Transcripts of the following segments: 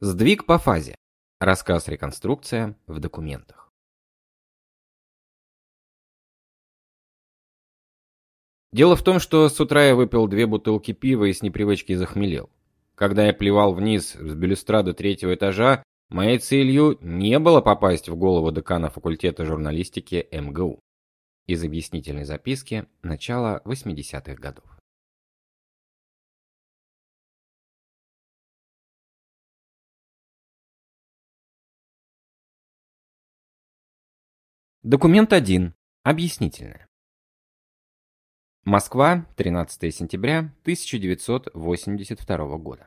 Сдвиг по фазе. Рассказ-реконструкция в документах. Дело в том, что с утра я выпил две бутылки пива и с непривычки захмелел. Когда я плевал вниз с балюстрады третьего этажа, моей целью не было попасть в голову декана факультета журналистики МГУ. Из объяснительной записки начала 80-х годов. Документ 1. Объяснительное. Москва, 13 сентября 1982 года.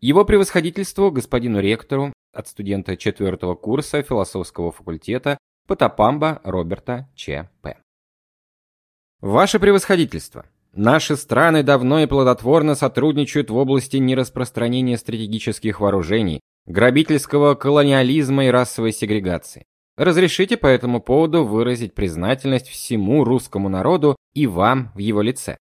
Его превосходительству господину ректору от студента 4 курса философского факультета Потапамба Роберта Ч.П. Ваше превосходительство, наши страны давно и плодотворно сотрудничают в области нераспространения стратегических вооружений, грабительского колониализма и расовой сегрегации. Разрешите по этому поводу выразить признательность всему русскому народу и вам в его лице.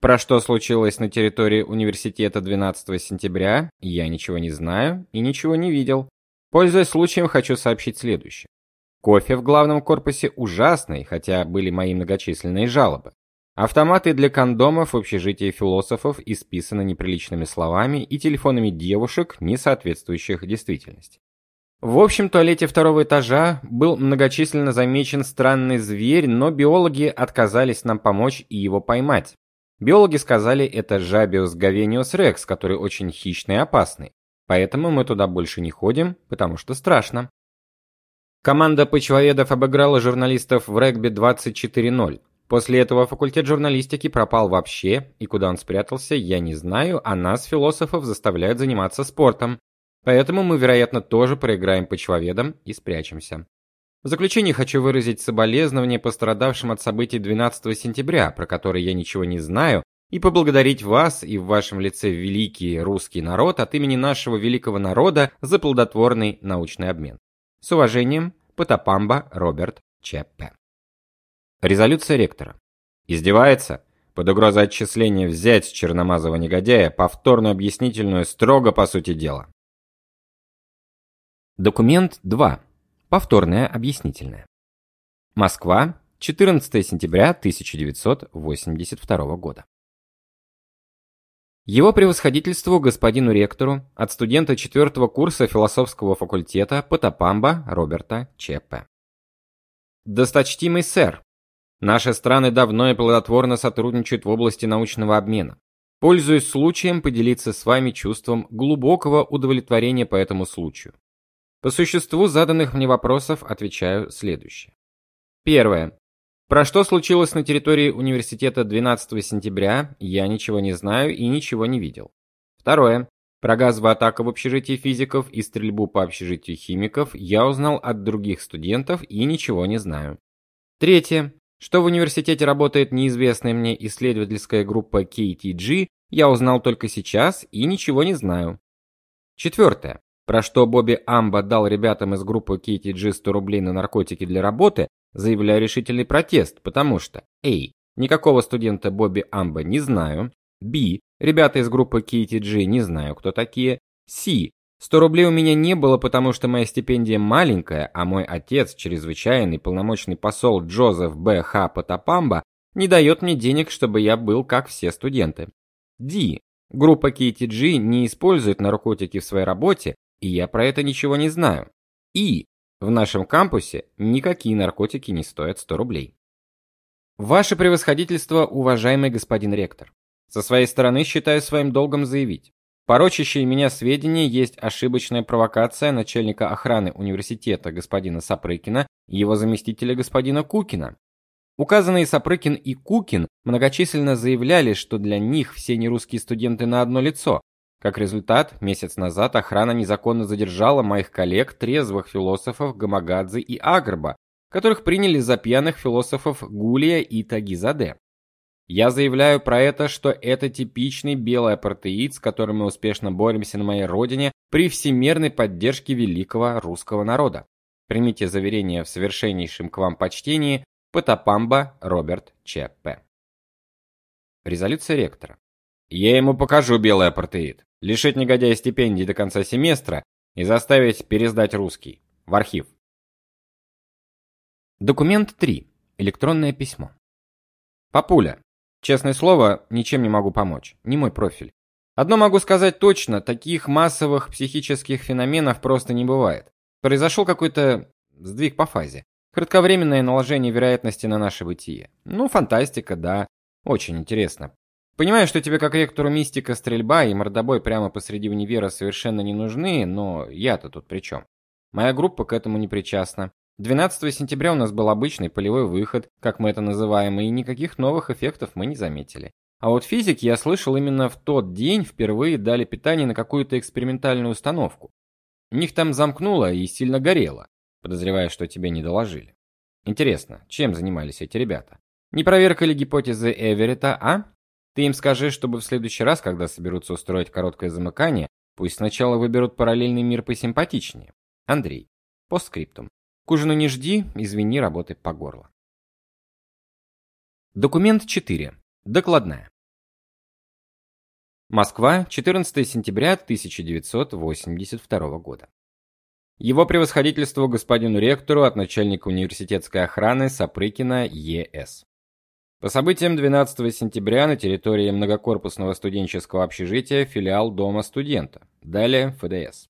Про что случилось на территории университета 12 сентября, я ничего не знаю и ничего не видел. Пользуясь случаем, хочу сообщить следующее. Кофе в главном корпусе ужасный, хотя были мои многочисленные жалобы. Автоматы для кондомов в общежитии философов исписаны неприличными словами и телефонами девушек, не соответствующих действительности. В общем туалете второго этажа был многочисленно замечен странный зверь, но биологи отказались нам помочь и его поймать. Биологи сказали, это Жабиус говениус рекс, который очень хищный и опасный. Поэтому мы туда больше не ходим, потому что страшно. Команда почвоедов обыграла журналистов в регби 24:0. После этого факультет журналистики пропал вообще, и куда он спрятался, я не знаю, а нас философов заставляют заниматься спортом. Поэтому мы, вероятно, тоже проиграем почвоведам и спрячемся. В заключение хочу выразить соболезнования пострадавшим от событий 12 сентября, про которые я ничего не знаю, и поблагодарить вас и в вашем лице великий русский народ от имени нашего великого народа за плодотворный научный обмен. С уважением, Потапамба Роберт Ч.П. Резолюция ректора. Издевается? Под угрозой отчисления взять с черномазого негодяя повторную объяснительную строго по сути дела. Документ 2. Повторное объяснительное. Москва, 14 сентября 1982 года. Его превосходительству господину ректору от студента 4 курса философского факультета Потапамба Роберта Ч.П. Досточтимый сэр, наши страны давно и плодотворно сотрудничают в области научного обмена. Пользуясь случаем поделиться с вами чувством глубокого удовлетворения по этому случаю. По существу заданных мне вопросов отвечаю следующее. Первое. Про что случилось на территории университета 12 сентября, я ничего не знаю и ничего не видел. Второе. Про газовую атаку в общежитии физиков и стрельбу по общежитию химиков я узнал от других студентов и ничего не знаю. Третье. Что в университете работает неизвестная мне исследовательская группа KTG, я узнал только сейчас и ничего не знаю. Четвертое. Про что Бобби Амба дал ребятам из группы KTG 100 рублей на наркотики для работы, заявляю решительный протест, потому что A. Никакого студента Бобби Амба не знаю. B. Ребята из группы KTG не знаю, кто такие. C. 100 рублей у меня не было, потому что моя стипендия маленькая, а мой отец, чрезвычайный полномочный посол Джозеф Б. Х. Потапамба, не дает мне денег, чтобы я был как все студенты. D. Группа KTG не использует наркотики в своей работе, и я про это ничего не знаю. И в нашем кампусе никакие наркотики не стоят 100 рублей. Ваше превосходительство, уважаемый господин ректор. Со своей стороны считаю своим долгом заявить. Порочащие меня сведения есть ошибочная провокация начальника охраны университета господина Сапрыкина и его заместителя господина Кукина. Указанные Сапрыкин и Кукин многочисленно заявляли, что для них все нерусские студенты на одно лицо, как результат, месяц назад охрана незаконно задержала моих коллег, трезвых философов Гамагадзе и Агрба, которых приняли за пьяных философов Гулия и Тагизаде. Я заявляю про это, что это типичный белый апартеид, с которым мы успешно боремся на моей родине при всемирной поддержке великого русского народа. Примите заверение в совершеннейшем к вам почтении Потапамба Роберт Ч.П. Резолюция ректора. Я ему покажу белый апартеид. Лишить негодяя стипендии до конца семестра и заставить пересдать русский. В архив. Документ 3. Электронное письмо. Папуля, честное слово, ничем не могу помочь. Не мой профиль. Одно могу сказать точно, таких массовых психических феноменов просто не бывает. Произошел какой-то сдвиг по фазе. Кратковременное наложение вероятности на наше бытие. Ну, фантастика, да. Очень интересно. Понимаю, что тебе как ректору мистика, стрельба и мордобой прямо посреди универа совершенно не нужны, но я-то тут при чем? Моя группа к этому не причастна. 12 сентября у нас был обычный полевой выход, как мы это называем, и никаких новых эффектов мы не заметили. А вот физики я слышал именно в тот день впервые дали питание на какую-то экспериментальную установку. У них там замкнуло и сильно горело, подозревая, что тебе не доложили. Интересно, чем занимались эти ребята? Не проверка ли гипотезы Эверетта, а? Ты им скажи, чтобы в следующий раз, когда соберутся устроить короткое замыкание, пусть сначала выберут параллельный мир посимпатичнее. Андрей. Постскриптум. К ужину не жди, извини, работай по горло. Документ 4. Докладная. Москва, 14 сентября 1982 года. Его превосходительству господину ректору от начальника университетской охраны Сапрыкина Е.С. По событиям 12 сентября на территории многокорпусного студенческого общежития филиал Дома студента. Далее ФДС.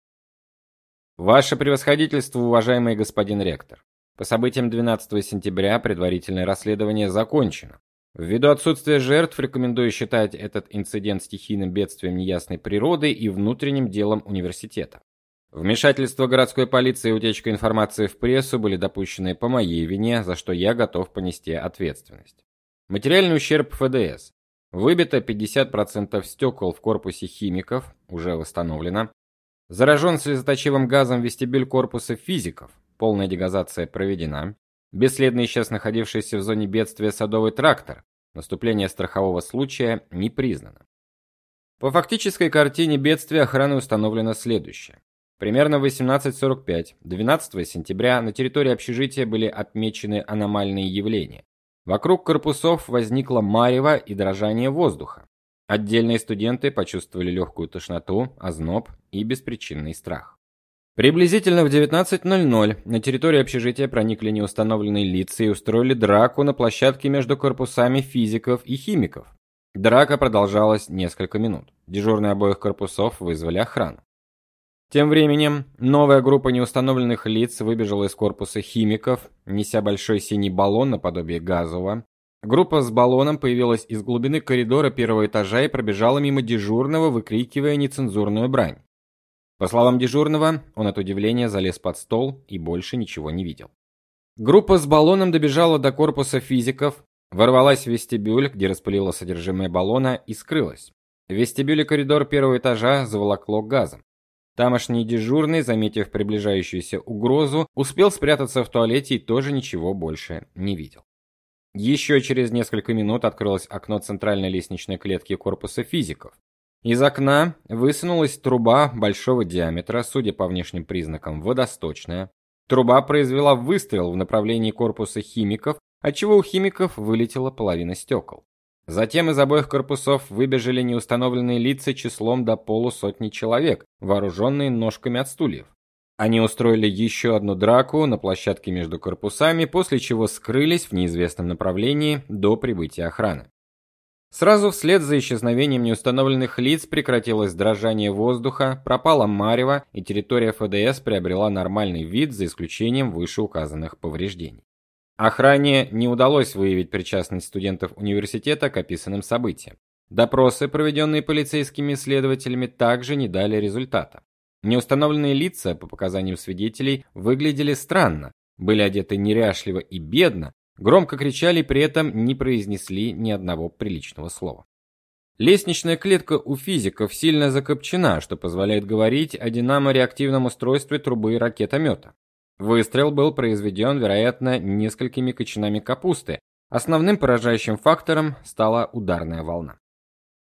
Ваше превосходительство, уважаемый господин ректор. По событиям 12 сентября предварительное расследование закончено. Ввиду отсутствия жертв, рекомендую считать этот инцидент стихийным бедствием неясной природы и внутренним делом университета. Вмешательство городской полиции и утечка информации в прессу были допущены по моей вине, за что я готов понести ответственность. Материальный ущерб ФДС. Выбито 50% стекол в корпусе химиков, уже восстановлено. Заражен слезоточивым газом вестибюль корпуса физиков. Полная дегазация проведена. Бесследно исчез находившийся в зоне бедствия садовый трактор. Наступление страхового случая не признано. По фактической картине бедствия охраны установлено следующее. Примерно в 18:45 12 сентября на территории общежития были отмечены аномальные явления. Вокруг корпусов возникло марево и дрожание воздуха. Отдельные студенты почувствовали легкую тошноту, озноб и беспричинный страх. Приблизительно в 19:00 на территорию общежития проникли неустановленные лица и устроили драку на площадке между корпусами физиков и химиков. Драка продолжалась несколько минут. Дежурные обоих корпусов вызвали охрану. Тем временем новая группа неустановленных лиц выбежала из корпуса химиков, неся большой синий баллон наподобие газового. Группа с баллоном появилась из глубины коридора первого этажа и пробежала мимо дежурного, выкрикивая нецензурную брань. По словам дежурного, он от удивления залез под стол и больше ничего не видел. Группа с баллоном добежала до корпуса физиков, ворвалась в вестибюль, где распылила содержимое баллона и скрылась. В вестибюле коридор первого этажа заволокло газом. Тамошний дежурный, заметив приближающуюся угрозу, успел спрятаться в туалете и тоже ничего больше не видел. Еще через несколько минут открылось окно центральной лестничной клетки корпуса физиков. Из окна высунулась труба большого диаметра, судя по внешним признакам, водосточная. Труба произвела выстрел в направлении корпуса химиков, отчего у химиков вылетела половина стекол. Затем из обоих корпусов выбежали неустановленные лица числом до полусотни человек, вооруженные ножками от стульев. Они устроили еще одну драку на площадке между корпусами, после чего скрылись в неизвестном направлении до прибытия охраны. Сразу вслед за исчезновением неустановленных лиц прекратилось дрожание воздуха, пропала марево, и территория ФДС приобрела нормальный вид за исключением вышеуказанных повреждений. Охране не удалось выявить причастность студентов университета к описанным событиям. Допросы, проведенные полицейскими следователями, также не дали результата. Неустановленные лица, по показаниям свидетелей, выглядели странно, были одеты неряшливо и бедно, громко кричали при этом не произнесли ни одного приличного слова. Лестничная клетка у физиков сильно закопчена, что позволяет говорить о динамо-реактивном устройстве трубы ракетомета. Выстрел был произведен, вероятно, несколькими кочанами капусты. Основным поражающим фактором стала ударная волна.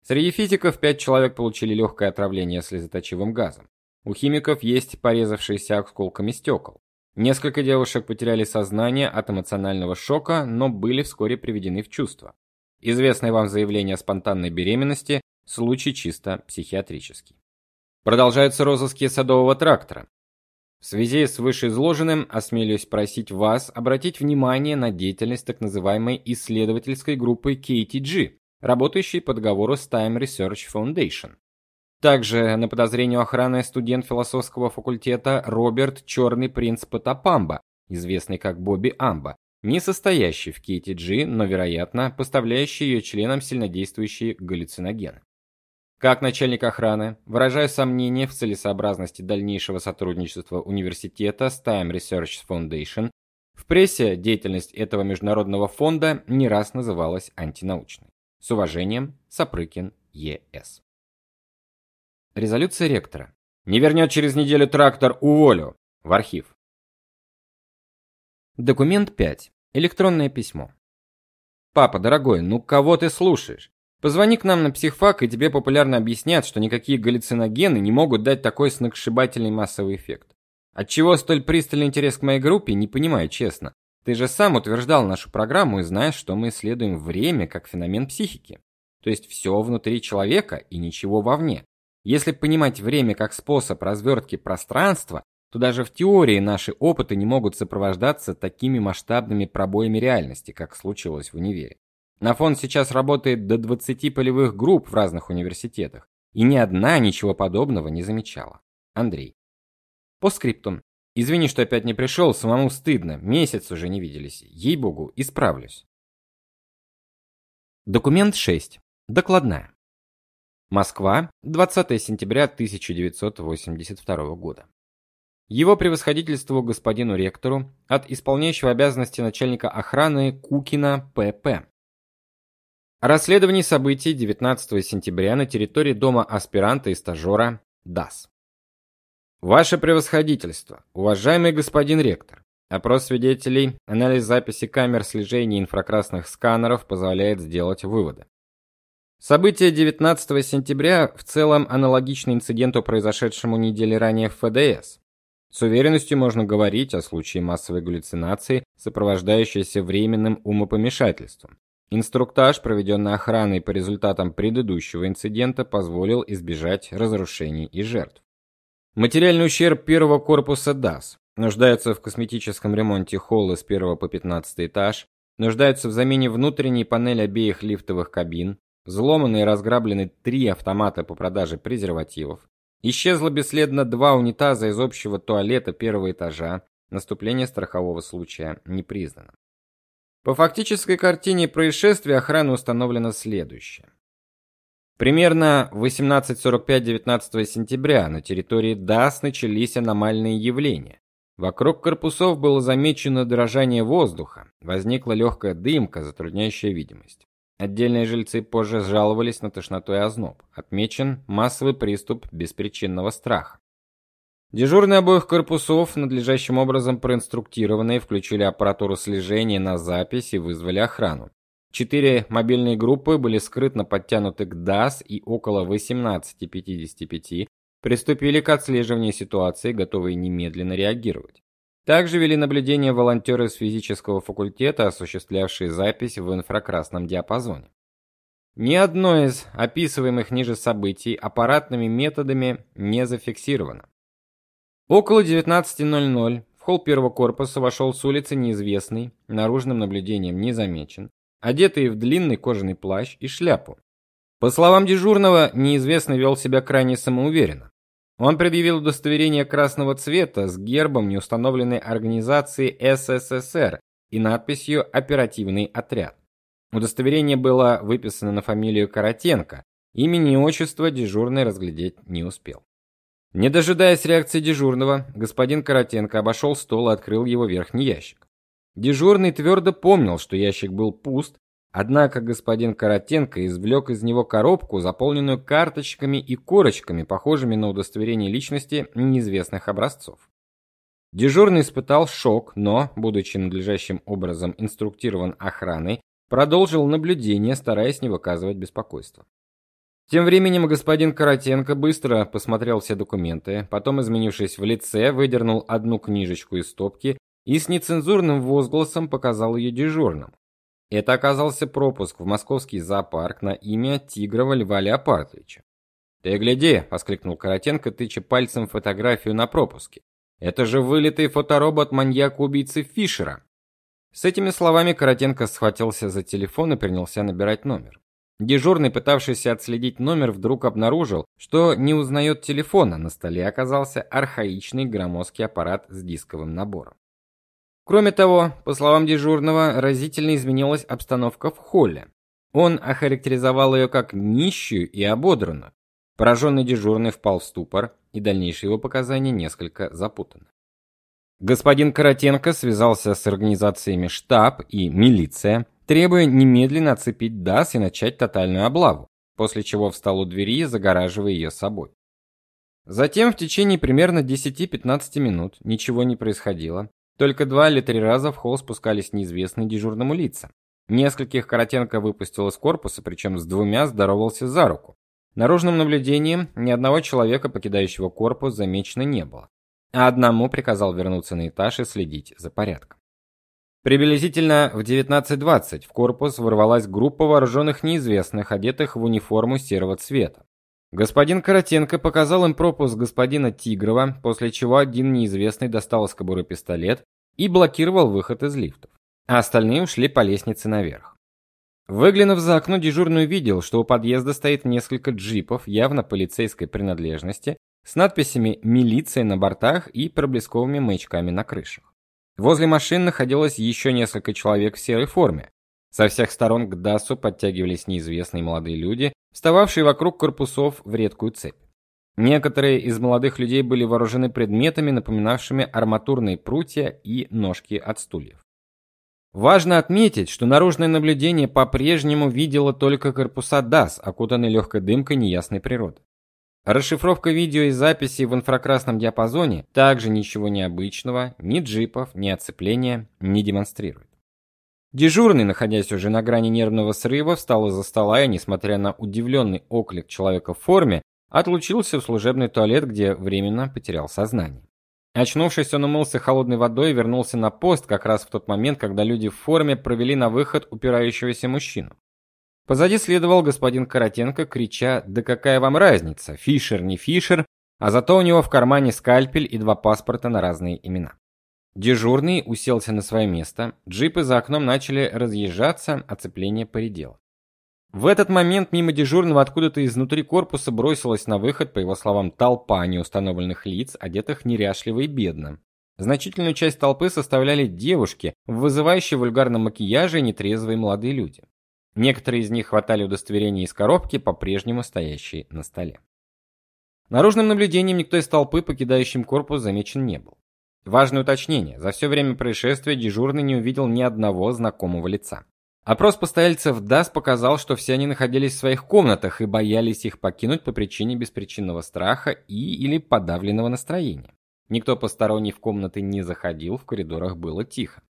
Среди физиков пять человек получили легкое отравление слезоточивым газом. У химиков есть порезавшиеся осколками стекол. Несколько девушек потеряли сознание от эмоционального шока, но были вскоре приведены в чувство. Известное вам заявление о спонтанной беременности Случай чисто психиатрический. Продолжаются розыски садового трактора. В связи с вышеизложенным осмелюсь просить вас обратить внимание на деятельность так называемой исследовательской группы KTG, работающей по договору с Time Research Foundation. Также на подозрение охраны студент философского факультета Роберт Черный принц Потапамба, известный как Бобби Амба, не состоящий в KTG, но, вероятно, поставляющий ее членам сильнодействующие галлюциногены. Как начальник охраны, выражаю сомнение в целесообразности дальнейшего сотрудничества университета с Time Research Foundation. В прессе деятельность этого международного фонда не раз называлась антинаучной. С уважением, Сапрыкин Е.С. Резолюция ректора. Не вернет через неделю трактор, уволю. В архив. Документ 5. Электронное письмо. Папа, дорогой, ну кого ты слушаешь? Позвони к нам на психфак, и тебе популярно объяснят, что никакие галлюциногены не могут дать такой сногсшибательный массовый эффект. Отчего столь пристальный интерес к моей группе, не понимаю, честно. Ты же сам утверждал нашу программу и знаешь, что мы исследуем время как феномен психики. То есть все внутри человека и ничего вовне. Если понимать время как способ развертки пространства, то даже в теории наши опыты не могут сопровождаться такими масштабными пробоями реальности, как случилось в универе. На фонд сейчас работает до 20 полевых групп в разных университетах, и ни одна ничего подобного не замечала. Андрей. По скриптум. Извини, что опять не пришел, самому стыдно. Месяц уже не виделись. Ей-богу, исправлюсь. Документ 6. Докладная. Москва, 20 сентября 1982 года. Его превосходительству господину ректору от исполняющего обязанности начальника охраны Кукина П.П. Расследование событий 19 сентября на территории дома аспиранта и стажера ДАС. Ваше превосходительство, уважаемый господин ректор, опрос свидетелей, анализ записи камер слежения инфракрасных сканеров позволяет сделать выводы. События 19 сентября в целом аналогичны инциденту, произошедшему недели ранее в ФДС. С уверенностью можно говорить о случае массовой галлюцинации, сопровождающейся временным умопомешательством. Инструктаж, проведенный охраной по результатам предыдущего инцидента, позволил избежать разрушений и жертв. Материальный ущерб первого корпуса ДАС нуждается в косметическом ремонте холла с 1 по 15 этаж, нуждается в замене внутренней панели обеих лифтовых кабин, Взломаны и разграблены три автомата по продаже презервативов. Исчезло бесследно два унитаза из общего туалета первого этажа. Наступление страхового случая не признано. По фактической картине происшествия охрана установлена следующее. Примерно в 18:45-19 сентября на территории ДАС начались аномальные явления. Вокруг корпусов было замечено дрожание воздуха, возникла легкая дымка, затрудняющая видимость. Отдельные жильцы позже жаловались на тошноту и озноб. Отмечен массовый приступ беспричинного страха. Дежурные обоих корпусов, надлежащим образом проинструктированные, включили аппаратуру слежения на запись и вызвали охрану. Четыре мобильные группы были скрытно подтянуты к ДАС и около 18:55 приступили к отслеживанию ситуации, готовые немедленно реагировать. Также вели наблюдение волонтеры с физического факультета, осуществлявшие запись в инфракрасном диапазоне. Ни одно из описываемых ниже событий аппаратными методами не зафиксировано. Около 19:00 в холл первого корпуса вошел с улицы неизвестный, наружным наблюдением не замечен, одетый в длинный кожаный плащ и шляпу. По словам дежурного, неизвестный вел себя крайне самоуверенно. Он предъявил удостоверение красного цвета с гербом неустановленной организации СССР и надписью Оперативный отряд. Удостоверение было выписано на фамилию Каратенко. Имени и отчество дежурный разглядеть не успел. Не дожидаясь реакции дежурного, господин Каратенко обошел стол и открыл его верхний ящик. Дежурный твердо помнил, что ящик был пуст, Однако господин Каратенко извлек из него коробку, заполненную карточками и корочками, похожими на удостоверение личности неизвестных образцов. Дежурный испытал шок, но, будучи надлежащим образом инструктирован охраной, продолжил наблюдение, стараясь не выказывать беспокойства. Тем временем господин Каратенко быстро посмотрел все документы, потом, изменившись в лице, выдернул одну книжечку из стопки и с нецензурным возгласом показал ее дежурному. Это оказался пропуск в московский зоопарк на имя Тигрова Льва Леопардовича. "Ты гляди", воскликнул Коротенко, тыча пальцем фотографию на пропуске. "Это же вылитый фоторобот маньяка-убийцы Фишера". С этими словами Коротенко схватился за телефон и принялся набирать номер. Дежурный, пытавшийся отследить номер, вдруг обнаружил, что не узнает телефона. На столе оказался архаичный громоздкий аппарат с дисковым набором. Кроме того, по словам дежурного, разительно изменилась обстановка в холле. Он охарактеризовал ее как нищую и ободранную. Пораженный дежурный впал в ступор, и дальнейшие его показания несколько запутаны. Господин Коротенко связался с организациями штаб и милиция, требуя немедленно оцепить ДАС и начать тотальную облаву, после чего встал у двери, загораживая ее собой. Затем в течение примерно 10-15 минут ничего не происходило. Только два или три раза в холл спускались неизвестные дежурному лица. Нескольких Коротенко выпустил из корпуса, причем с двумя здоровался за руку. Наружным наблюдением ни одного человека, покидающего корпус, замечено не было. А одному приказал вернуться на этаж и следить за порядком. Приблизительно в 19:20 в корпус ворвалась группа вооруженных неизвестных, одетых в униформу серого цвета. Господин Коротенко показал им пропуск господина Тигрова, после чего один неизвестный достал из кобуры пистолет и блокировал выход из лифтов, а остальные ушли по лестнице наверх. Выглянув за окно, дежурный увидел, что у подъезда стоит несколько джипов явно полицейской принадлежности с надписями «Милиция» на бортах и проблесковыми маячками на крышах. Возле машин находилось еще несколько человек в серой форме. Со всех сторон к Дасу подтягивались неизвестные молодые люди, встававшие вокруг корпусов в редкую цепь. Некоторые из молодых людей были вооружены предметами, напоминавшими арматурные прутья и ножки от стульев. Важно отметить, что наружное наблюдение по-прежнему видело только корпуса ДАС, окутанные легкой дымкой неясной природы. Расшифровка видео и записей в инфракрасном диапазоне также ничего необычного, ни джипов, ни оцепления не демонстрирует. Дежурный, находясь уже на грани нервного срыва, встал из-за стола и, несмотря на удивленный оклик человека в форме, отлучился в служебный туалет, где временно потерял сознание. Очнувшись, он умылся холодной водой и вернулся на пост как раз в тот момент, когда люди в форме провели на выход упирающегося мужчину. Позади следовал господин Коротенко, крича: "Да какая вам разница, Фишер не Фишер?" А зато у него в кармане скальпель и два паспорта на разные имена. Дежурный уселся на свое место. Джипы за окном начали разъезжаться, оцепление поредело. В этот момент мимо дежурного откуда-то изнутри корпуса бросилась на выход, по его словам, толпа неустановленных лиц, одетых неряшливо и бедно. Значительную часть толпы составляли девушки в вызывающей вульгарном макияже и нетрезвые молодые люди. Некоторые из них хватали удостоверения из коробки, по-прежнему стоящей на столе. Наружным наблюдением никто из толпы, покидающим корпус, замечен не был. Важное уточнение: за все время происшествия дежурный не увидел ни одного знакомого лица. Опрос постояльцев ДАС показал, что все они находились в своих комнатах и боялись их покинуть по причине беспричинного страха и или подавленного настроения. Никто посторонний в комнаты не заходил, в коридорах было тихо.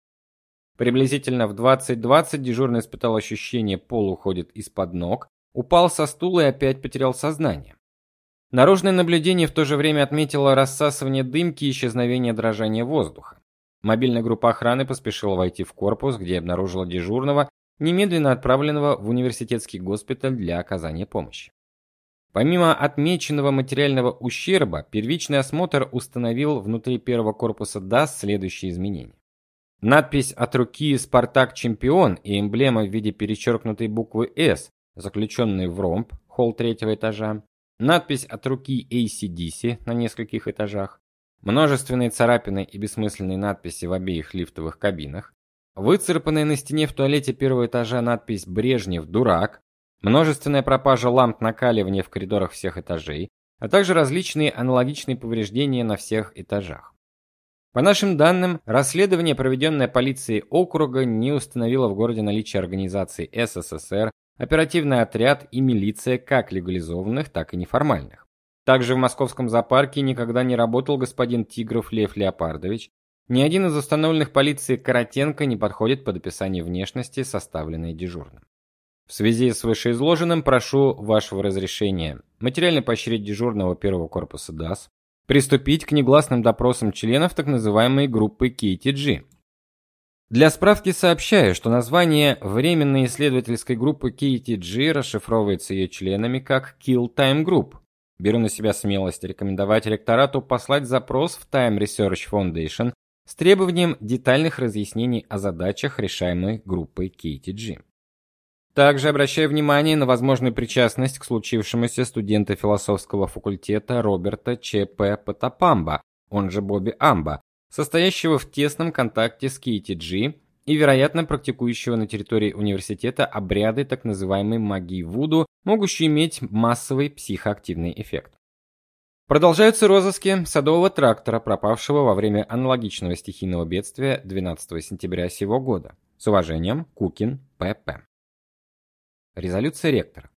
Приблизительно в 20:20 дежурный испытал ощущение пол уходит из-под ног, упал со стула и опять потерял сознание. Наружное наблюдение в то же время отметило рассасывание дымки и исчезновение дрожания воздуха. Мобильная группа охраны поспешила войти в корпус, где обнаружила дежурного, немедленно отправленного в университетский госпиталь для оказания помощи. Помимо отмеченного материального ущерба, первичный осмотр установил внутри первого корпуса ДАС следующие изменения. Надпись от руки Спартак чемпион и эмблема в виде перечеркнутой буквы С, заключенные в ромб, холл третьего этажа, надпись от руки ACDC на нескольких этажах, множественные царапины и бессмысленные надписи в обеих лифтовых кабинах, выцарапанная на стене в туалете первого этажа надпись Брежнев дурак, множественная пропажа ламп накаливания в коридорах всех этажей, а также различные аналогичные повреждения на всех этажах. По нашим данным, расследование, проведенное полицией округа, не установило в городе наличие организаций СССР, оперативный отряд и милиция как легализованных, так и неформальных. Также в московском зоопарке никогда не работал господин Тигров Лев Леопардович. Ни один из установленных полицией Коротенко не подходит под описание внешности, составленной дежурным. В связи с вышеизложенным прошу вашего разрешения материально поощрить дежурного первого корпуса ДАС, приступить к негласным допросам членов так называемой группы KTG. Для справки сообщаю, что название временной исследовательской группы KTG расшифровывается ее членами как Kill Time Group. Беру на себя смелость рекомендовать ректорату послать запрос в Time Research Foundation с требованием детальных разъяснений о задачах, решаемых группой KTG. Также обращаю внимание на возможную причастность к случившемуся студента философского факультета Роберта Ч.П. Патапамба, он же Бобби Амба, состоящего в тесном контакте с KTG и, вероятно, практикующего на территории университета обряды так называемой магии Вуду, могущие иметь массовый психоактивный эффект. Продолжаются розыски садового трактора, пропавшего во время аналогичного стихийного бедствия 12 сентября сего года. С уважением, Кукин, П.П. Резолюция ректора.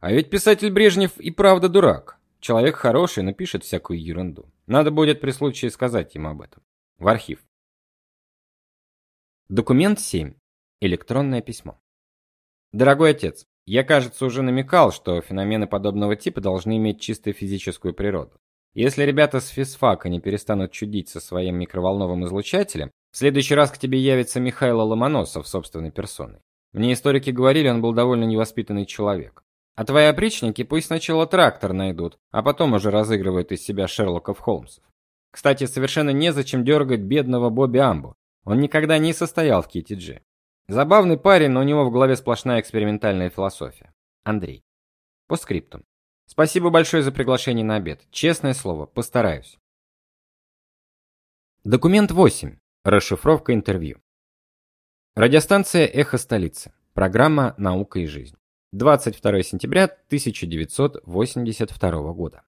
А ведь писатель Брежнев и правда дурак. Человек хороший, но пишет всякую ерунду. Надо будет при случае сказать ему об этом. В архив. Документ 7. Электронное письмо. Дорогой отец, я, кажется, уже намекал, что феномены подобного типа должны иметь чисто физическую природу. Если ребята с физфака не перестанут чудить со своим микроволновым излучателем, в следующий раз к тебе явится Михаил Ломоносов собственной персоной. Мне историки говорили, он был довольно невоспитанный человек. А твои опричники пусть сначала трактор найдут, а потом уже разыгрывают из себя Шерлоков Холмсов. Кстати, совершенно незачем дергать бедного Бобби Амбу. Он никогда не состоял в KTG. Забавный парень, но у него в голове сплошная экспериментальная философия. Андрей. По скриптум. Спасибо большое за приглашение на обед. Честное слово, постараюсь. Документ 8. Расшифровка интервью. Радиостанция Эхо столицы. Программа Наука и жизнь. 22 сентября 1982 года.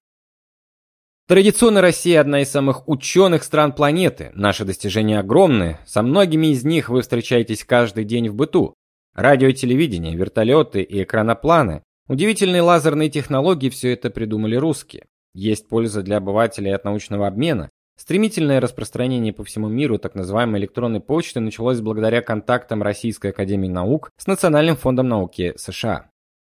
Традиционно Россия одна из самых ученых стран планеты. Наши достижения огромны. Со многими из них вы встречаетесь каждый день в быту. Радио, телевидение, вертолеты и экранопланы. Удивительные лазерные технологии все это придумали русские. Есть польза для обывателей от научного обмена, Стремительное распространение по всему миру так называемой электронной почты началось благодаря контактам Российской академии наук с Национальным фондом науки США.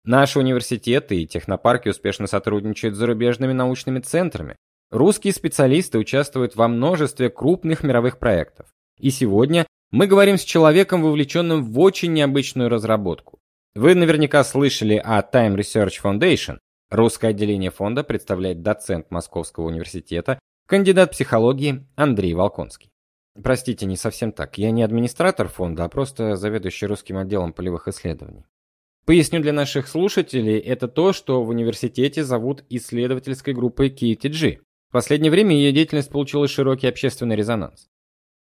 Наши университеты и технопарки успешно сотрудничают с зарубежными научными центрами. Русские специалисты участвуют во множестве крупных мировых проектов. И сегодня мы говорим с человеком, вовлеченным в очень необычную разработку. Вы наверняка слышали о Time Research Foundation. Русское отделение фонда представляет доцент Московского университета Кандидат психологии Андрей Волконский. Простите, не совсем так. Я не администратор фонда, а просто заведующий русским отделом полевых исследований. Поясню для наших слушателей, это то, что в университете зовут исследовательской группой KTG. В последнее время ее деятельность получила широкий общественный резонанс.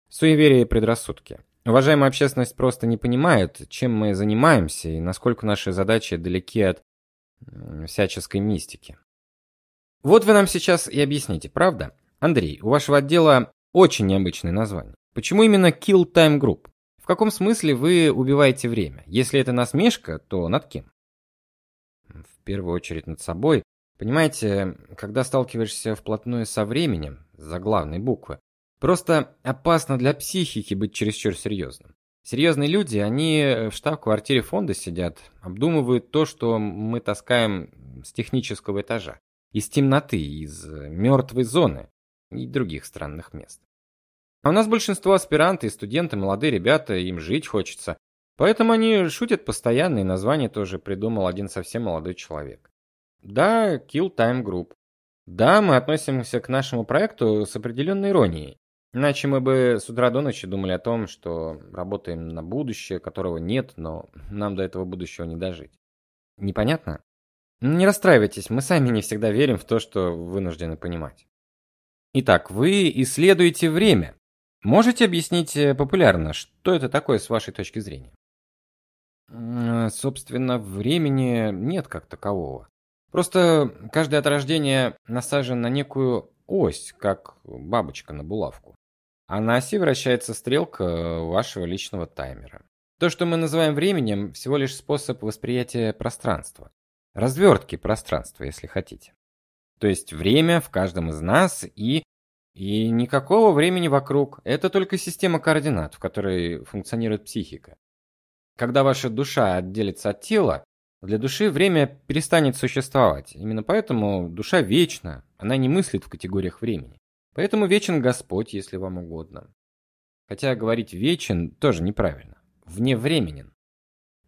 Суеверия и предрассудки. Уважаемая общественность просто не понимает, чем мы занимаемся и насколько наши задачи далеки от всяческой мистики. Вот вы нам сейчас и объясните, правда? Андрей, у вашего отдела очень необычное название. Почему именно Kill Time Group? В каком смысле вы убиваете время? Если это насмешка, то над кем? В первую очередь над собой. Понимаете, когда сталкиваешься вплотную со временем, за главной буквы, просто опасно для психики быть чересчур серьезным. Серьезные люди, они в штаб-квартире фонда сидят, обдумывают то, что мы таскаем с технического этажа, из темноты, из мертвой зоны и других странных мест. А у нас большинство аспиранты и студенты, молодые ребята, им жить хочется. Поэтому они шутят постоянно, и название тоже придумал один совсем молодой человек. Да, Kill Time Group. Да, мы относимся к нашему проекту с определенной иронией. Иначе мы бы с утра до ночи думали о том, что работаем на будущее, которого нет, но нам до этого будущего не дожить. Непонятно? Не расстраивайтесь, мы сами не всегда верим в то, что вынуждены понимать. Итак, вы исследуете время. Можете объяснить э, популярно, что это такое с вашей точки зрения? Собственно, времени нет как такового. Просто каждый от рождения насажен на некую ось, как бабочка на булавку. А на оси вращается стрелка вашего личного таймера. То, что мы называем временем, всего лишь способ восприятия пространства. Развертки пространства, если хотите. То есть время в каждом из нас и и никакого времени вокруг. Это только система координат, в которой функционирует психика. Когда ваша душа отделится от тела, для души время перестанет существовать. Именно поэтому душа вечна, она не мыслит в категориях времени. Поэтому вечен Господь, если вам угодно. Хотя говорить вечен тоже неправильно. Вневременен.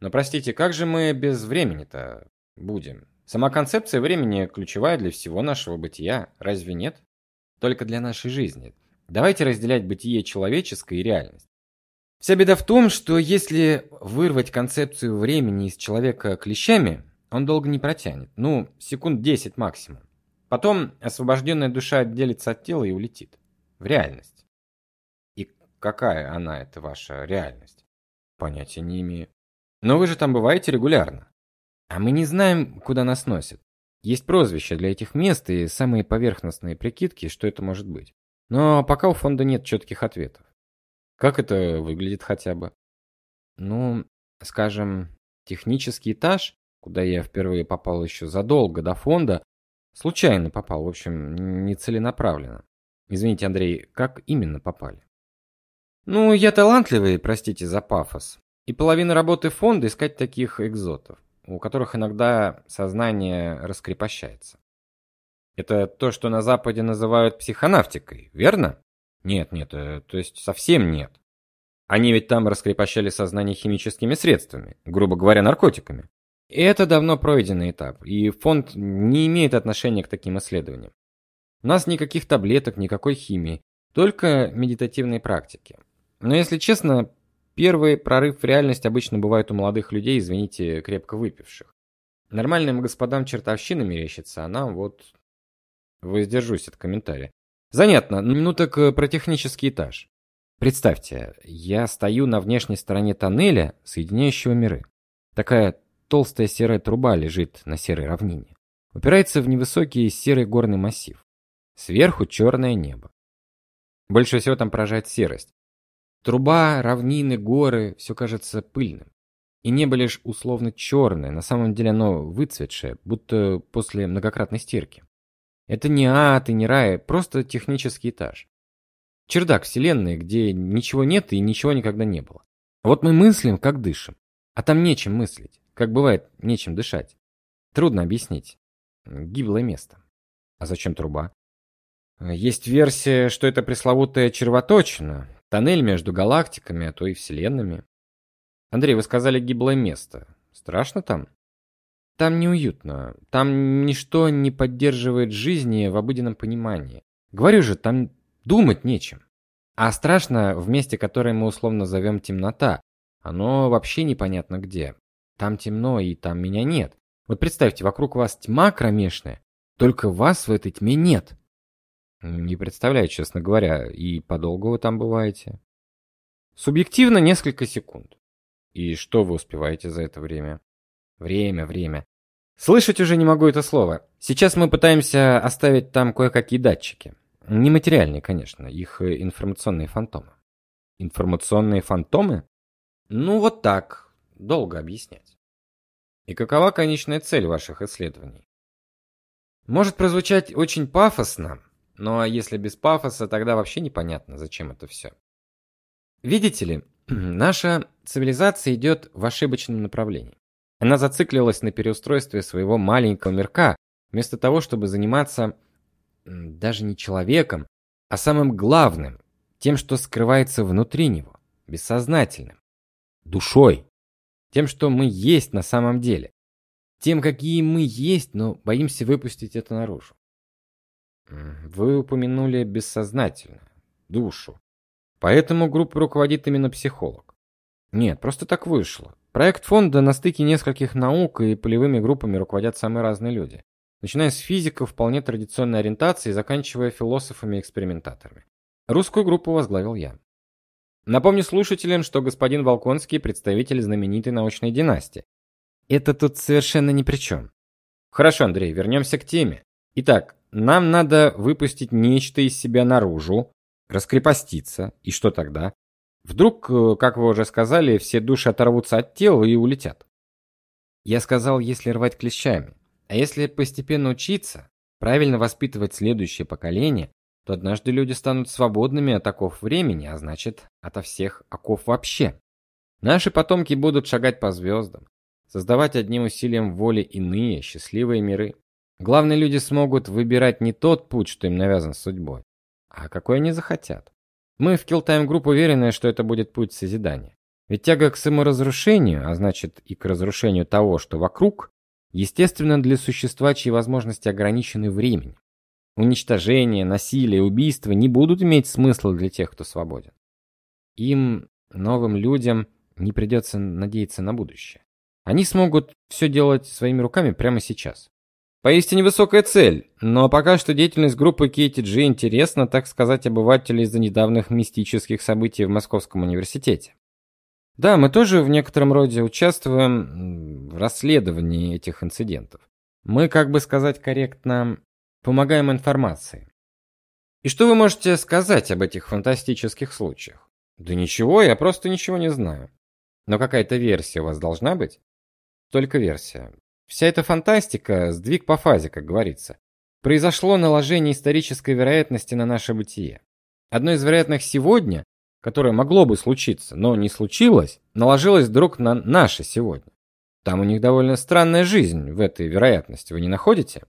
Но простите, как же мы без времени-то будем? Сама концепция времени ключевая для всего нашего бытия, разве нет? Только для нашей жизни. Давайте разделять бытие человеческое и реальность. Вся беда в том, что если вырвать концепцию времени из человека клещами, он долго не протянет. Ну, секунд 10 максимум. Потом освобожденная душа отделится от тела и улетит. В реальность. И какая она, эта ваша реальность? Понятия не имею. Но вы же там бываете регулярно. А мы не знаем, куда нас носит. Есть прозвища для этих мест и самые поверхностные прикидки, что это может быть. Но пока у фонда нет четких ответов. Как это выглядит хотя бы? Ну, скажем, технический этаж, куда я впервые попал еще задолго до фонда, случайно попал, в общем, не целенаправленно. Извините, Андрей, как именно попали? Ну, я талантливый, простите за пафос. И половина работы фонда искать таких экзотов, у которых иногда сознание раскрепощается. Это то, что на Западе называют психонавтикой, верно? Нет, нет, э, то есть совсем нет. Они ведь там раскрепощали сознание химическими средствами, грубо говоря, наркотиками. И это давно пройденный этап, и фонд не имеет отношения к таким исследованиям. У нас никаких таблеток, никакой химии, только медитативные практики. Но если честно, первый прорыв в реальность обычно бывает у молодых людей, извините, крепко выпивших. Нормальным господам чертовщина мерещится, а нам вот... Воздержусь от комментария. Занятно. Ну так э, про технический этаж. Представьте, я стою на внешней стороне тоннеля, соединяющего миры. Такая толстая серая труба лежит на серой равнине. Упирается в невысокий серый горный массив. Сверху черное небо. Больше всего там поражает серость. Труба, равнины, горы, все кажется пыльным. И небо лишь условно черное, на самом деле оно выцветшее, будто после многократной стирки. Это не ад и не рай, просто технический этаж. Чердак вселенной, где ничего нет и ничего никогда не было. Вот мы мыслим, как дышим. А там нечем мыслить. Как бывает, нечем дышать. Трудно объяснить. Гиблое место. А зачем труба? Есть версия, что это пресловутая червоточина, тоннель между галактиками, а то и вселенными. Андрей, вы сказали гиблое место. Страшно там? Там неуютно. Там ничто не поддерживает жизни в обыденном понимании. Говорю же, там думать нечем. А страшно в месте, которое мы условно зовем темнота. Оно вообще непонятно где. Там темно, и там меня нет. Вот представьте, вокруг вас тьма кромешная, только вас в этой тьме нет. Не представляю, честно говоря, и подолгу вы там бываете. Субъективно несколько секунд. И что вы успеваете за это время? Время, время. Слышать уже не могу это слово. Сейчас мы пытаемся оставить там кое-какие датчики. Нематериальные, конечно, их э, информационные фантомы. Информационные фантомы? Ну вот так, долго объяснять. И какова конечная цель ваших исследований? Может прозвучать очень пафосно, но если без пафоса, тогда вообще непонятно, зачем это все. Видите ли, наша цивилизация идет в ошибочном направлении. Она зациклилась на переустройстве своего маленького мирка, вместо того, чтобы заниматься даже не человеком, а самым главным, тем, что скрывается внутри него, бессознательным, душой, тем, что мы есть на самом деле, тем, какие мы есть, но боимся выпустить это наружу. Вы упомянули бессознательное, душу. Поэтому группу руководит именно психолог. Нет, просто так вышло. Проект фонда на стыке нескольких наук и полевыми группами руководят самые разные люди. Начиная с физиков вполне традиционной ориентации и заканчивая философами-экспериментаторами. Русскую группу возглавил я. Напомню слушателям, что господин Волконский представитель знаменитой научной династии. Это тут совершенно ни при чем. Хорошо, Андрей, вернемся к теме. Итак, нам надо выпустить нечто из себя наружу, раскрепоститься, и что тогда? Вдруг, э, как вы уже сказали, все души оторвутся от тела и улетят. Я сказал, если рвать клещами. А если постепенно учиться, правильно воспитывать следующее поколение, то однажды люди станут свободными от оков времени, а значит, ото всех оков вообще. Наши потомки будут шагать по звездам, создавать одним усилием воли иные, счастливые миры. Главные люди смогут выбирать не тот путь, что им навязан судьбой, а какой они захотят. Мы в Killtime Group уверены, что это будет путь созидания. Ведь тяга к саморазрушению, а значит и к разрушению того, что вокруг, естественно для существа, чьи возможности ограничены временем. Уничтожение, насилие, убийство не будут иметь смысла для тех, кто свободен. Им, новым людям, не придется надеяться на будущее. Они смогут все делать своими руками прямо сейчас. Поистине высокая цель, но пока что деятельность группы KTG интересна, так сказать, обывателю из-за недавних мистических событий в Московском университете. Да, мы тоже в некотором роде участвуем в расследовании этих инцидентов. Мы, как бы сказать корректно, помогаем информации. И что вы можете сказать об этих фантастических случаях? Да ничего, я просто ничего не знаю. Но какая-то версия у вас должна быть? Только версия. Вся эта фантастика, сдвиг по фазе, как говорится. Произошло наложение исторической вероятности на наше бытие. Одно из вероятных сегодня, которое могло бы случиться, но не случилось, наложилось вдруг на наше сегодня. Там у них довольно странная жизнь в этой вероятности, вы не находите?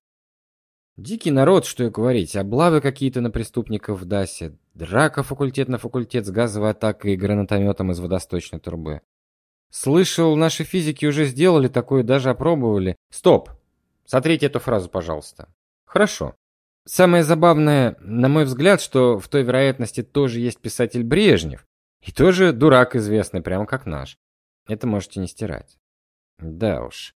Дикий народ, что и говорить, облавы какие-то на преступников в Дасе, драка факультет на факультет с газовой атакой и гранатометом из водосточной трубы. Слышал, наши физики уже сделали такое, даже опробовали. Стоп. Сотрите эту фразу, пожалуйста. Хорошо. Самое забавное, на мой взгляд, что в той вероятности тоже есть писатель Брежнев. И тоже дурак известный, прямо как наш. Это можете не стирать. Да уж.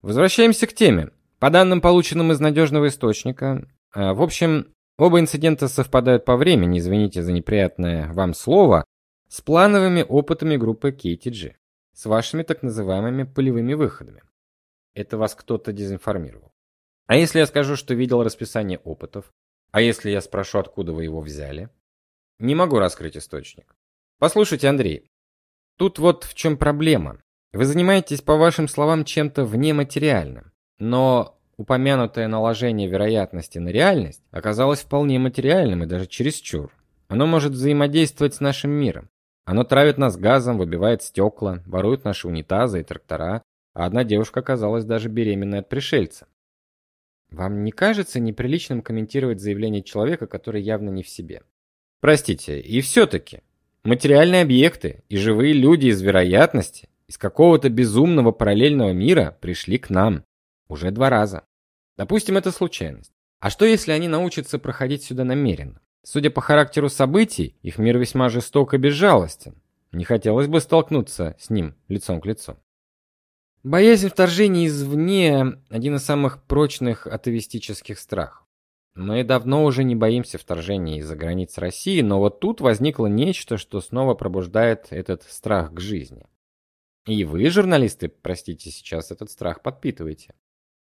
Возвращаемся к теме. По данным, полученным из надежного источника, а, в общем, оба инцидента совпадают по времени, извините за неприятное вам слово, с плановыми опытами группы KTG с вашими так называемыми полевыми выходами. Это вас кто-то дезинформировал. А если я скажу, что видел расписание опытов? А если я спрошу, откуда вы его взяли? Не могу раскрыть источник. Послушайте, Андрей, тут вот в чем проблема. Вы занимаетесь, по вашим словам, чем-то внематериальным, но упомянутое наложение вероятности на реальность оказалось вполне материальным и даже чересчур. Оно может взаимодействовать с нашим миром. Оно травит нас газом, выбивает стекла, ворует наши унитазы и трактора, а одна девушка оказалась даже беременной от пришельца. Вам не кажется неприличным комментировать заявление человека, который явно не в себе? Простите, и все-таки материальные объекты и живые люди из вероятности, из какого-то безумного параллельного мира пришли к нам уже два раза. Допустим, это случайность. А что если они научатся проходить сюда намеренно? Судя по характеру событий, их мир весьма жесток и безжалостен. Не хотелось бы столкнуться с ним лицом к лицу. Боязнь вторжения извне – один из самых прочных атовистических страхов. Мы давно уже не боимся вторжения из-за границ России, но вот тут возникло нечто, что снова пробуждает этот страх к жизни. И вы, журналисты, простите, сейчас этот страх подпитываете.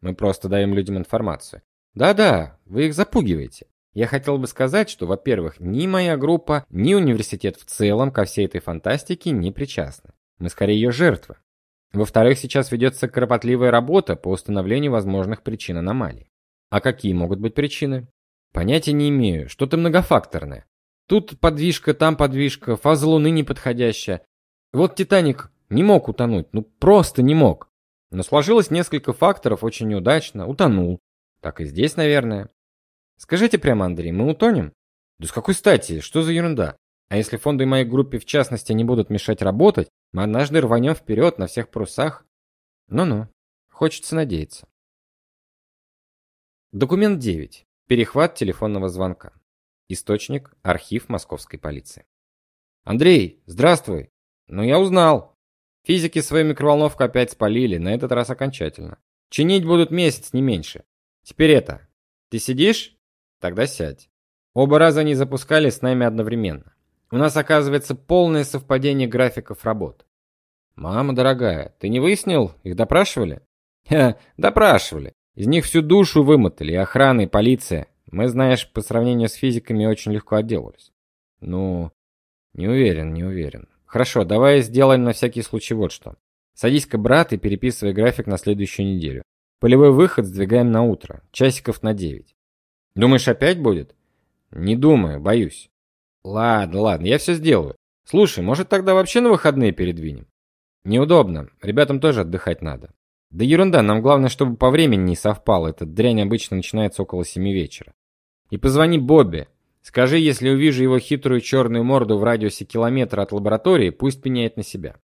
Мы просто даем людям информацию. Да-да, вы их запугиваете. Я хотел бы сказать, что, во-первых, ни моя группа, ни университет в целом ко всей этой фантастике не причастны. Мы скорее ее жертвы. Во-вторых, сейчас ведется кропотливая работа по установлению возможных причин аномалий. А какие могут быть причины? Понятия не имею, что-то многофакторное. Тут подвижка, там подвижка, фаза Луны неподходящая. Вот Титаник не мог утонуть, ну просто не мог. Но сложилось несколько факторов очень неудачно, утонул. Так и здесь, наверное. Скажите прямо, Андрей, мы утонем? Да с какой стати? Что за ерунда? А если фонды моей группе в частности не будут мешать работать, мы однажды рванем вперед на всех парусах. Ну-ну, хочется надеяться. Документ 9. Перехват телефонного звонка. Источник – архив московской полиции. Андрей, здравствуй. Ну я узнал. Физики свою микроволновку опять спалили, на этот раз окончательно. Чинить будут месяц, не меньше. Теперь это. Ты сидишь? Тогда сядь. Оба раза они запускали с нами одновременно. У нас оказывается полное совпадение графиков работ. Мама дорогая, ты не выяснил? Их допрашивали? Ха, допрашивали. Из них всю душу вымотали, и охрана, и полиция. Мы, знаешь, по сравнению с физиками очень легко отделались. Ну, не уверен, не уверен. Хорошо, давай сделаем на всякий случай вот что. Садись-ка, брат, и переписывай график на следующую неделю. Полевой выход сдвигаем на утро, часиков на девять. Думаешь, опять будет? Не думаю, боюсь. Ладно, ладно, я все сделаю. Слушай, может тогда вообще на выходные передвинем? Неудобно, ребятам тоже отдыхать надо. Да ерунда, нам главное, чтобы по времени не совпало. Эта дрянь обычно начинается около семи вечера. И позвони Бобби. Скажи, если увижу его хитрую черную морду в радиусе километра от лаборатории, пусть пеняет на себя.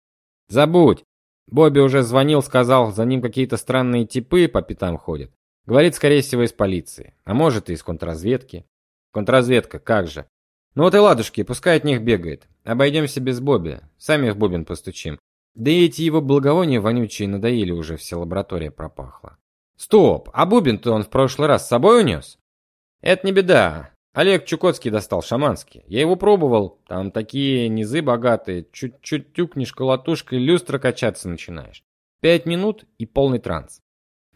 Забудь. Бобби уже звонил, сказал, за ним какие-то странные типы по пятам ходят. Говорит, скорее всего, из полиции, а может и из контрразведки. Контрразведка, как же. Ну вот и ладушки, пускай от них бегает. Обойдемся без Бобби, сами в бубен постучим. Да и эти его благовония вонючие надоели уже, вся лаборатория пропахла. Стоп, а бубен-то он в прошлый раз с собой унес? Это не беда. Олег Чукотский достал шаманский. Я его пробовал. Там такие низы богатые. Чуть-чуть тюкнешь колотушкой, люстра качаться начинаешь. Пять минут и полный транс.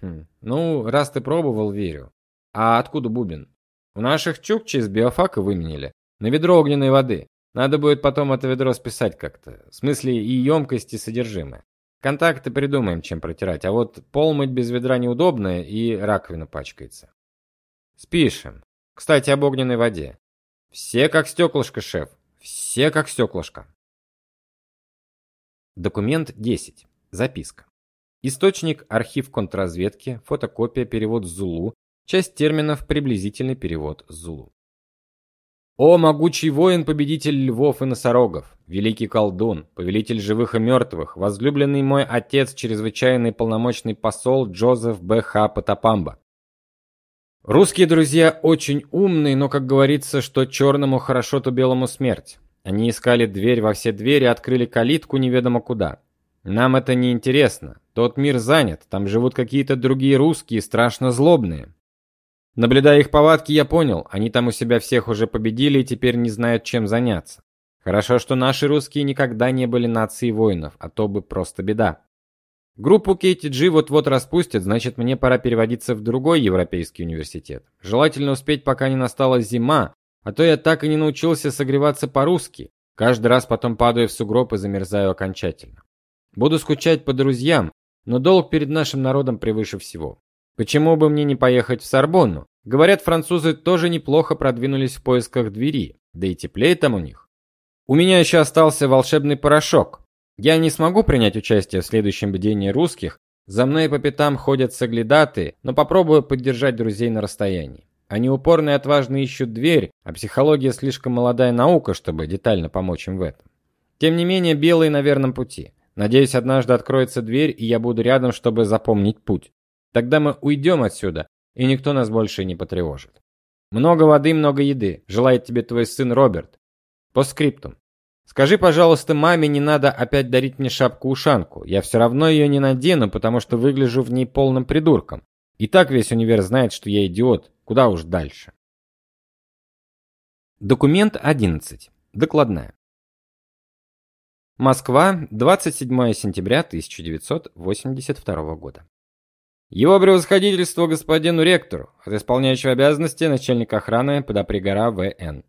Хм. Ну, раз ты пробовал, верю. А откуда бубен? У наших чукчи из биофака выменили. На ведро огненной воды. Надо будет потом это ведро списать как-то. В смысле и емкость, и содержимое. Контакты придумаем, чем протирать. А вот пол мыть без ведра неудобно, и раковина пачкается. Спишем. Кстати, об огненной воде. Все как стеклышко, шеф. Все как стеклышко. Документ 10. Записка. Источник архив контрразведки, фотокопия, перевод с Зулу, часть терминов приблизительный перевод с Зулу. О могучий воин, победитель львов и носорогов, великий колдун, повелитель живых и мертвых, возлюбленный мой отец, чрезвычайный полномочный посол Джозеф Б. Х. Потапамба. Русские друзья очень умные, но, как говорится, что черному хорошо, то белому смерть. Они искали дверь во все двери, открыли калитку неведомо куда. Нам это не интересно. Тот мир занят, там живут какие-то другие русские, страшно злобные. Наблюдая их повадки, я понял, они там у себя всех уже победили и теперь не знают, чем заняться. Хорошо, что наши русские никогда не были нацией воинов, а то бы просто беда. Группу KTG вот-вот распустят, значит, мне пора переводиться в другой европейский университет. Желательно успеть, пока не настала зима, а то я так и не научился согреваться по-русски. Каждый раз потом падаю в сугроб и замерзаю окончательно. Буду скучать по друзьям, но долг перед нашим народом превыше всего. Почему бы мне не поехать в Сорбонну? Говорят, французы тоже неплохо продвинулись в поисках двери, да и теплее там у них. У меня еще остался волшебный порошок. Я не смогу принять участие в следующем бдении русских. За мной по пятам ходят соглядаты, но попробую поддержать друзей на расстоянии. Они упорно и отважно ищут дверь, а психология слишком молодая наука, чтобы детально помочь им в этом. Тем не менее, белые на верном пути. Надеюсь, однажды откроется дверь, и я буду рядом, чтобы запомнить путь. Тогда мы уйдем отсюда, и никто нас больше не потревожит. Много воды, много еды. Желает тебе твой сын Роберт. По скриптум. Скажи, пожалуйста, маме, не надо опять дарить мне шапку-ушанку. Я все равно ее не надену, потому что выгляжу в ней полным придурком. И так весь универ знает, что я идиот. Куда уж дальше. Документ 11. Докладная. Москва, 27 сентября 1982 года. Его превосходительство господину ректору, от исполняющего обязанности начальника охраны подопригора В.Н.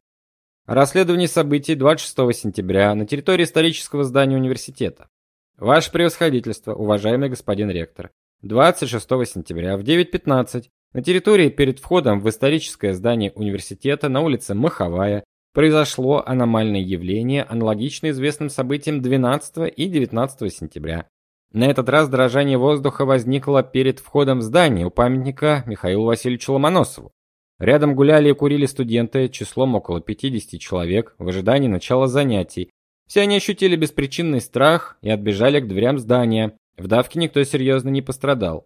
Расследование событий 26 сентября на территории исторического здания университета. Ваше превосходительство, уважаемый господин ректор. 26 сентября в 9:15 на территории перед входом в историческое здание университета на улице Маховая произошло аномальное явление, аналогичное известным событиям 12 и 19 сентября. На этот раз дрожание воздуха возникло перед входом в здание у памятника Михаилу Васильевичу Ломоносову. Рядом гуляли и курили студенты, числом около 50 человек, в ожидании начала занятий. Все они ощутили беспричинный страх и отбежали к дверям здания. В давке никто серьезно не пострадал.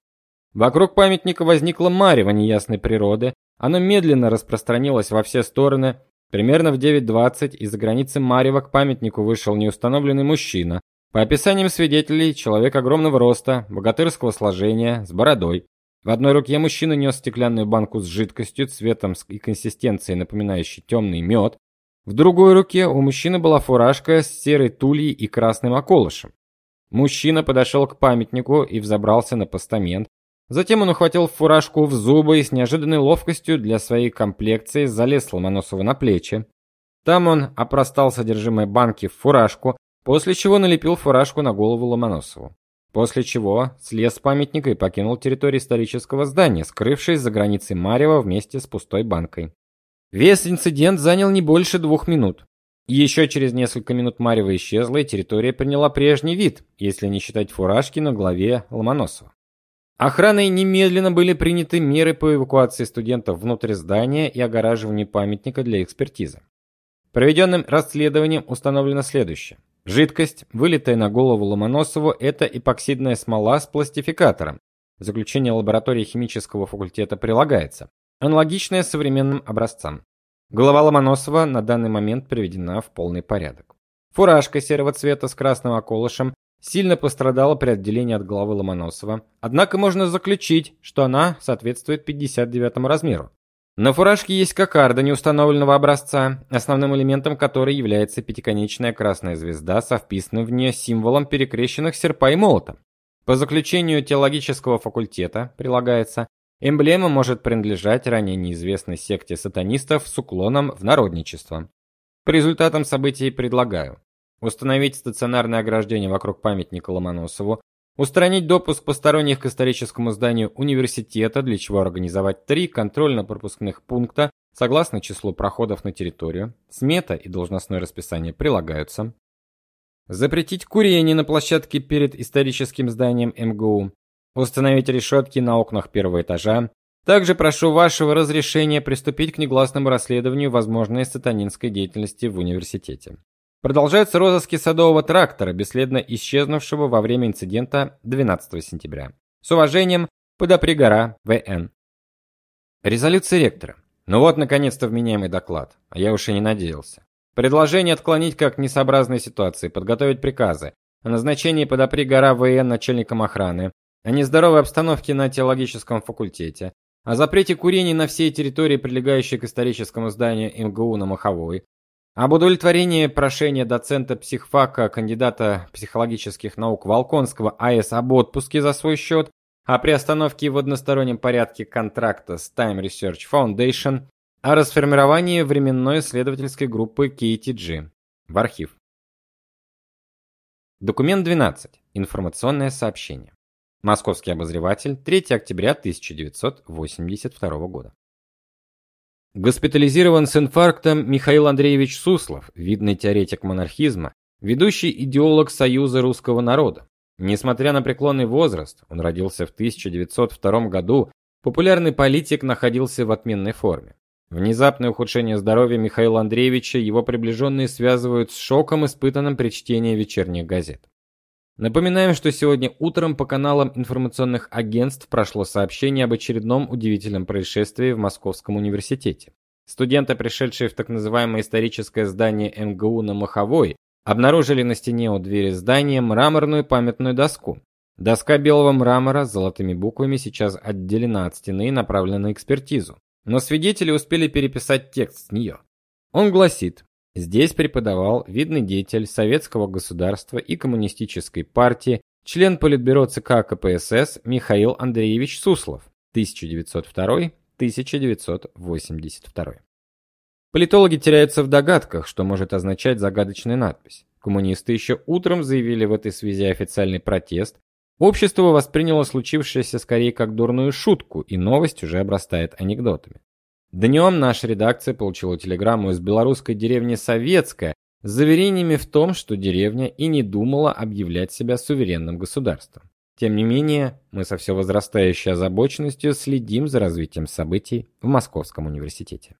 Вокруг памятника возникло марево неясной природы. Оно медленно распространилось во все стороны. Примерно в 9:20 из-за границы марева к памятнику вышел неустановленный мужчина. По описаниям свидетелей, человек огромного роста, богатырского сложения, с бородой. В одной руке мужчина нес стеклянную банку с жидкостью цветом и консистенцией, напоминающей темный мед. В другой руке у мужчины была фуражка с серой тульей и красным околышем. Мужчина подошел к памятнику и взобрался на постамент. Затем он ухватил фуражку в зубы и с неожиданной ловкостью для своей комплекции залез Ломоносову на плечи. Там он опростал содержимое банки в фуражку, после чего налепил фуражку на голову Ломоносову. После чего слез с памятника и покинул территорию исторического здания, скрывшись за границей Марьева вместе с пустой банкой. Весь инцидент занял не больше двух минут. Еще через несколько минут Марьева исчезла, и территория приняла прежний вид, если не считать фуражки на голове Ломоносова. Охраной немедленно были приняты меры по эвакуации студентов внутрь здания и огораживанию памятника для экспертизы. Проведенным расследованием установлено следующее. Жидкость, вылитая на голову Ломоносову, это эпоксидная смола с пластификатором. Заключение лаборатории химического факультета прилагается. Аналогичное современным образцам. Голова Ломоносова на данный момент приведена в полный порядок. Фуражка серого цвета с красным околышем сильно пострадала при отделении от головы Ломоносова, однако можно заключить, что она соответствует 59 размеру. На фуражке есть кокарда неустановленного образца, основным элементом которой является пятиконечная красная звезда со вписанным в нее символом перекрещенных серпа и молота. По заключению теологического факультета прилагается эмблема может принадлежать ранее неизвестной секте сатанистов с уклоном в народничество. По результатам событий предлагаю установить стационарное ограждение вокруг памятника Ломоносову, устранить допуск посторонних к историческому зданию университета, для чего организовать три контрольно-пропускных пункта согласно числу проходов на территорию. Смета и должностное расписание прилагаются. Запретить курение на площадке перед историческим зданием МГУ. Установить решетки на окнах первого этажа. Также прошу вашего разрешения приступить к негласному расследованию возможной сатанинской деятельности в университете. Продолжаются розыски садового трактора, бесследно исчезнувшего во время инцидента 12 сентября. С уважением, Подопригора ВН. Резолюция ректора. Ну вот наконец-то вменяемый доклад, а я уж и не надеялся. Предложение отклонить как несообразные ситуации, подготовить приказы о назначении Подопригора ВН начальником охраны, о нездоровой обстановке на теологическом факультете, о запрете курения на всей территории, прилегающей к историческому зданию МГУ на Маховой, об удовлетворении прошения доцента психфака, кандидата психологических наук Волконского АС об отпуске за свой счет, о приостановке в одностороннем порядке контракта с Time Research Foundation, о расформировании временной исследовательской группы KTG в архив. Документ 12. Информационное сообщение. Московский обозреватель, 3 октября 1982 года. Госпитализирован с инфарктом Михаил Андреевич Суслов, видный теоретик монархизма, ведущий идеолог Союза русского народа. Несмотря на преклонный возраст, он родился в 1902 году, популярный политик находился в отменной форме. Внезапное ухудшение здоровья Михаила Андреевича его приближенные связывают с шоком, испытанным при чтении вечерних газет. Напоминаем, что сегодня утром по каналам информационных агентств прошло сообщение об очередном удивительном происшествии в Московском университете. Студенты, пришедшие в так называемое историческое здание МГУ на Маховой, обнаружили на стене у двери здания мраморную памятную доску. Доска белого мрамора с золотыми буквами сейчас отделена от стены и направлена на экспертизу. Но свидетели успели переписать текст с нее. Он гласит: Здесь преподавал видный деятель советского государства и коммунистической партии, член политбюро ЦК КПСС Михаил Андреевич Суслов 1902-1982. Политологи теряются в догадках, что может означать загадочная надпись. Коммунисты еще утром заявили в этой связи официальный протест. Общество восприняло случившееся скорее как дурную шутку, и новость уже обрастает анекдотами. Днем наша редакция получила телеграмму из белорусской деревни Советская с заверениями в том, что деревня и не думала объявлять себя суверенным государством. Тем не менее, мы со все возрастающей озабоченностью следим за развитием событий в Московском университете.